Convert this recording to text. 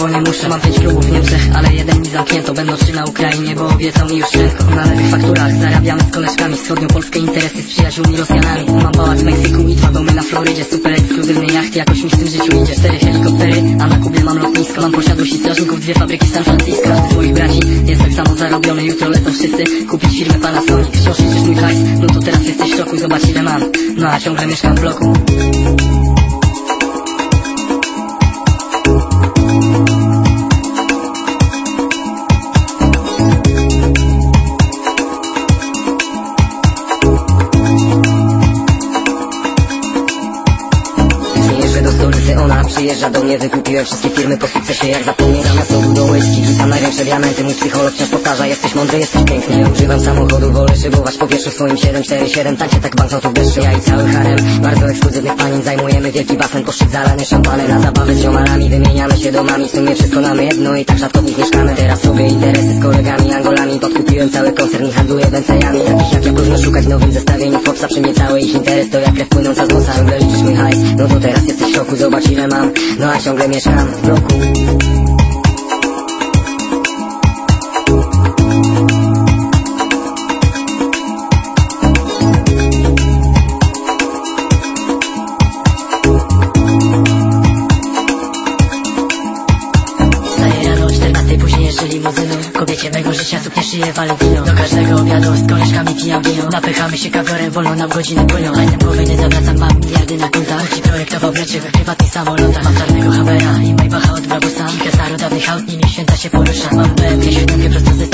Bo nie muszę, mam pięć klubów w Niemczech Ale jeden mi zamknięto, będą trzy na Ukrainie Bo obiecał mi już wszystko. Na lewych fakturach zarabiamy z koleżkami Wschodnią polskie interesy z przyjaciółmi Rosjanami. Mam pałac w Meksyku i dwa domy na Florydzie. Super ekskluzywny jacht, jakoś mi w tym życiu idzie. Cztery a na Kubie mam lotnisko Mam posiadłość strażników, dwie fabryki San Francisco. Każdy z moich braci jest tak samo zarobiony Jutro lecą wszyscy kupić firmę Panasonic. Wciąż liczysz mój hajs, no to teraz jesteś w szoku Zobacz ile mam, no a ciągle mieszkam w bloku Przyjeżdżę do stolicy, ona przyjeżdża do mnie Wykupiłem wszystkie firmy po sukcesie jak zapomnę Zamiast sodu do whisky rzucam największe diamenty Mój psycholog wciąż powtarza, jesteś mądry, jesteś piękny. Używam samochodu, wolę szybować po pierwsze w swoim 747 Tańczę tak banknotów deszczu, ja i cały harem. Bardzo ekskluzywnych panin, zajmujemy wielki basen Poszczyt zalany szampany na zabawę z ziomalami Wymieniamy się domami, w sumie wszystko mamy jedno I tak rzadko w nich mieszkamy. Teraz robię interesy z kolegami Angolami Podkupiłem cały koncern i handluję wencejami Takich jak ja próżno szukać nowym zestawieniu Foxa Przy mnie cały ich interes to jak krew płynąca z nosa Ciągle liczysz mój hajs, no to teraz jesteś w szoku Zobacz ile mam, no a ciągle mieszkam w bloku. Wstaję rano o 14, później jeszcze limuzyną Kobiecie mego życia suknie szyję Valentino Do każdego obiadu z koleżkami pijam wino Napychamy się kagorem, wolno nam godziny płyną. Hajsem głowy nie na Ci projektował mleczy w prywatnych samolotach Mam czarnego Habera i Maybacha od Brabusa Kilka starodawnych aut, nimi święta się porusza. Mam BMW siódemkę prosto ze